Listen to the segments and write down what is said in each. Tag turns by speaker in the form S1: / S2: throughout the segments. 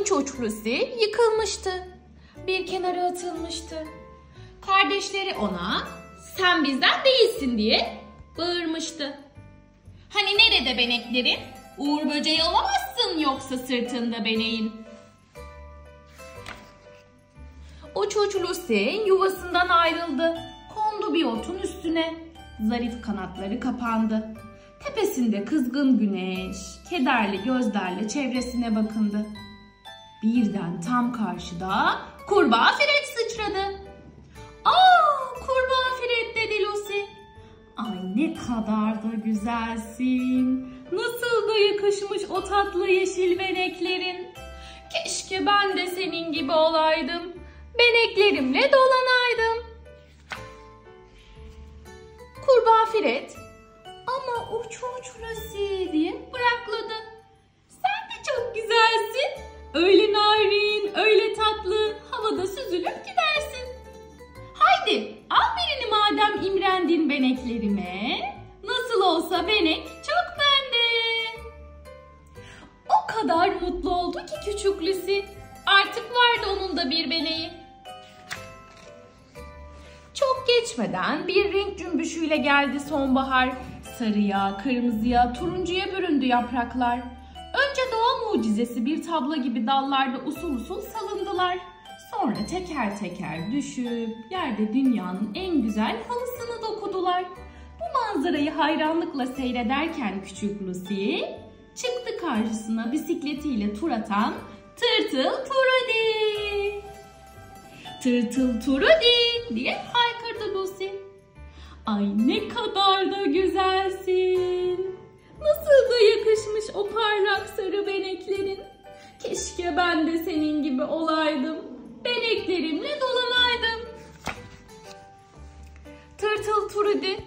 S1: Uç uç Lucy yıkılmıştı. Bir kenara atılmıştı. Kardeşleri ona sen bizden değilsin diye bağırmıştı. Hani nerede beneklerin? Uğur böceği olamazsın yoksa sırtında beneğin. Uç uç Lucy yuvasından ayrıldı. Kondu bir otun üstüne. Zarif kanatları kapandı. Tepesinde kızgın güneş, kederli gözlerle çevresine bakındı. Birden tam karşıda kurbağa Fred sıçradı. Aa kurbağa Fred dedi Lucy. Ay ne kadar da güzelsin. Nasıl da yakışmış o tatlı yeşil beneklerin. Keşke ben de senin gibi olaydım. Beneklerimle dolanaydım. Kurbağa Fred ama uç uç Lucy diye bırakladı. Süzülüp gidersin. Haydi al birini madem imrendin beneklerime. Nasıl olsa benek çok bende. O kadar mutlu oldu ki küçük Lucy. Artık vardı onun da bir beneği. Çok geçmeden bir renk cümbüşüyle geldi sonbahar. Sarıya, kırmızıya, turuncuya büründü yapraklar. Önce doğa mucizesi bir tablo gibi dallarda usul usul salındılar. Sonra teker teker düşüp yerde dünyanın en güzel halısını dokudular. Bu manzarayı hayranlıkla seyrederken küçük Lucy çıktı karşısına bisikletiyle tur atan Tırtıl Turudi. Tırtıl Turudi diye haykırdı Lucy. Ay ne kadar da güzelsin. Nasıl da yakışmış o parlak sarı beneklerin. Keşke ben de senin gibi olaydım. Beneklerimle dolanaydım. Tırtıl Turudi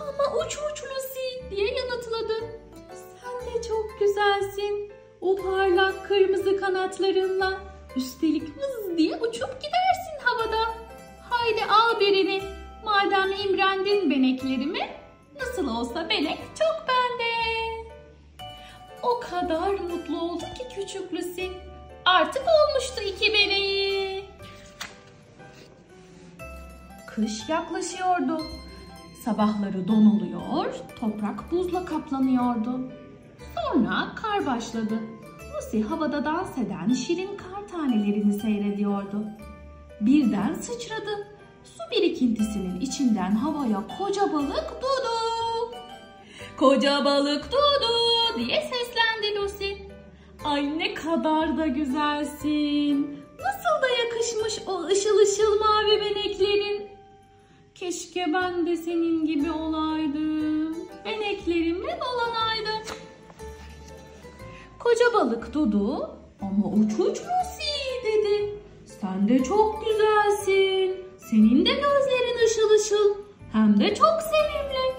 S1: ama uç uç Lucy diye yanıtladı. Sen de çok güzelsin. O parlak kırmızı kanatlarınla üstelik hız diye uçup gidersin havada. Haydi al birini. Madem imrendin beneklerimi, nasıl olsa benek çok bende. O kadar mutlu oldu ki küçük Lucy. Artık olmuştu iki beneği. Kış yaklaşıyordu. Sabahları don oluyor, toprak buzla kaplanıyordu. Sonra kar başladı. Lucy havada dans eden şirin kar tanelerini seyrediyordu. Birden sıçradı. Su birikintisinin içinden havaya koca balık Dudu. Koca balık Dudu diye seslendi Lucy. Ay ne kadar da güzelsin. Nasıl da yakışmış o ışıl ışıl mavi beneklerin. Keşke ben de senin gibi olaydım. Beneklerimle dolanaydım. Koca balık Dudu ama uç uç Lucy dedi. Sen de çok güzelsin. Senin de gözlerin ışıl ışıl. Hem de çok sevimli.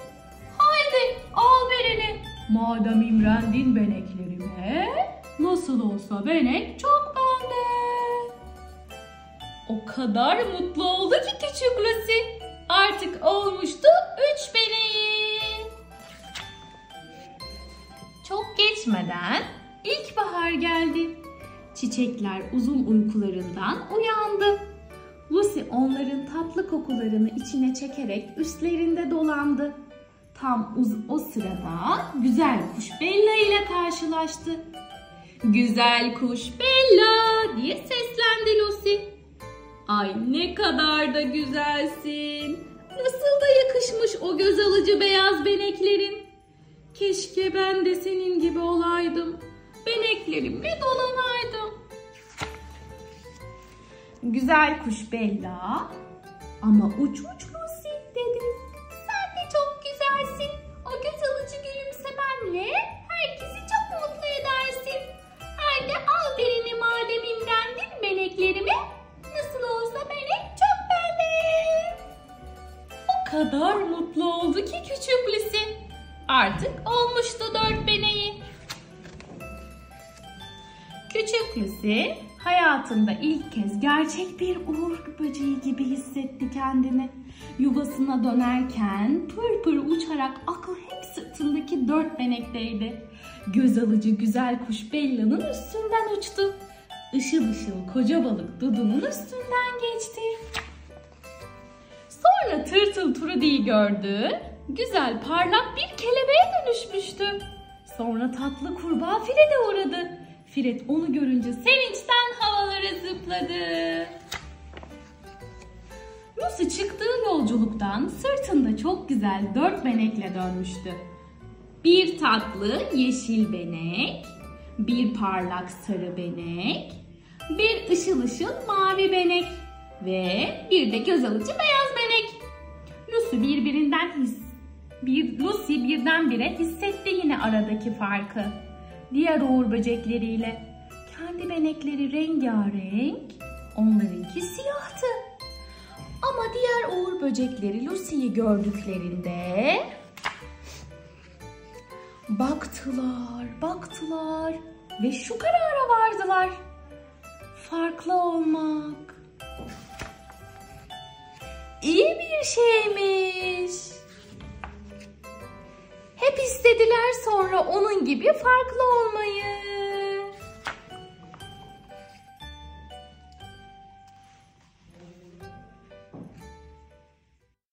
S1: Haydi al birini. Madem imrendin beneklerime, nasıl olsa benek çok bende. O kadar mutlu oldu ki küçük Lucy. Artık olmuştu üç beneği. Çok geçmeden ilkbahar geldi. Çiçekler uzun uykularından uyandı. Lucy onların tatlı kokularını içine çekerek üstlerinde dolandı. Tam o sırada güzel kuş Bella ile karşılaştı. Güzel kuş Bella diye seslendi Lucy. Ay ne kadar da güzelsin. Nasıl da yakışmış o göz alıcı beyaz beneklerin. Keşke ben de senin gibi olaydım. Beneklerimle dolanaydım. Güzel kuş Bella ama uç uç kadar mutlu oldu ki küçük Lucy. Artık olmuştu dört beneği. Küçük Lucy hayatında ilk kez gerçek bir uğur böceği gibi hissetti kendini. Yuvasına dönerken pır pır uçarak aklı hep sırtındaki dört benekteydi. Göz alıcı güzel kuş Bella'nın üstünden uçtu. ışıl ışıl koca balık Dudu'nun üstünden geçti. Sonra tırtıl Trudy'yi gördü. Güzel parlak bir kelebeğe dönüşmüştü. Sonra tatlı kurbağa Fred'e uğradı. Fred onu görünce sevinçten havalara zıpladı. Lucy çıktığı yolculuktan sırtında çok güzel dört benekle dönmüştü. Bir tatlı yeşil benek, bir parlak sarı benek, bir ışıl ışıl mavi benek ve bir de göz alıcı beyaz birbirinden his bir Lucy birdenbire hissetti yine aradaki farkı. Diğer uğur böcekleriyle kendi benekleri rengarenk, onlarınki siyahtı. Ama diğer uğur böcekleri Lucy'yi gördüklerinde baktılar, baktılar ve şu karara vardılar. Farklı olmak iyi bir şeymiş. Hep istediler sonra onun gibi farklı olmayı.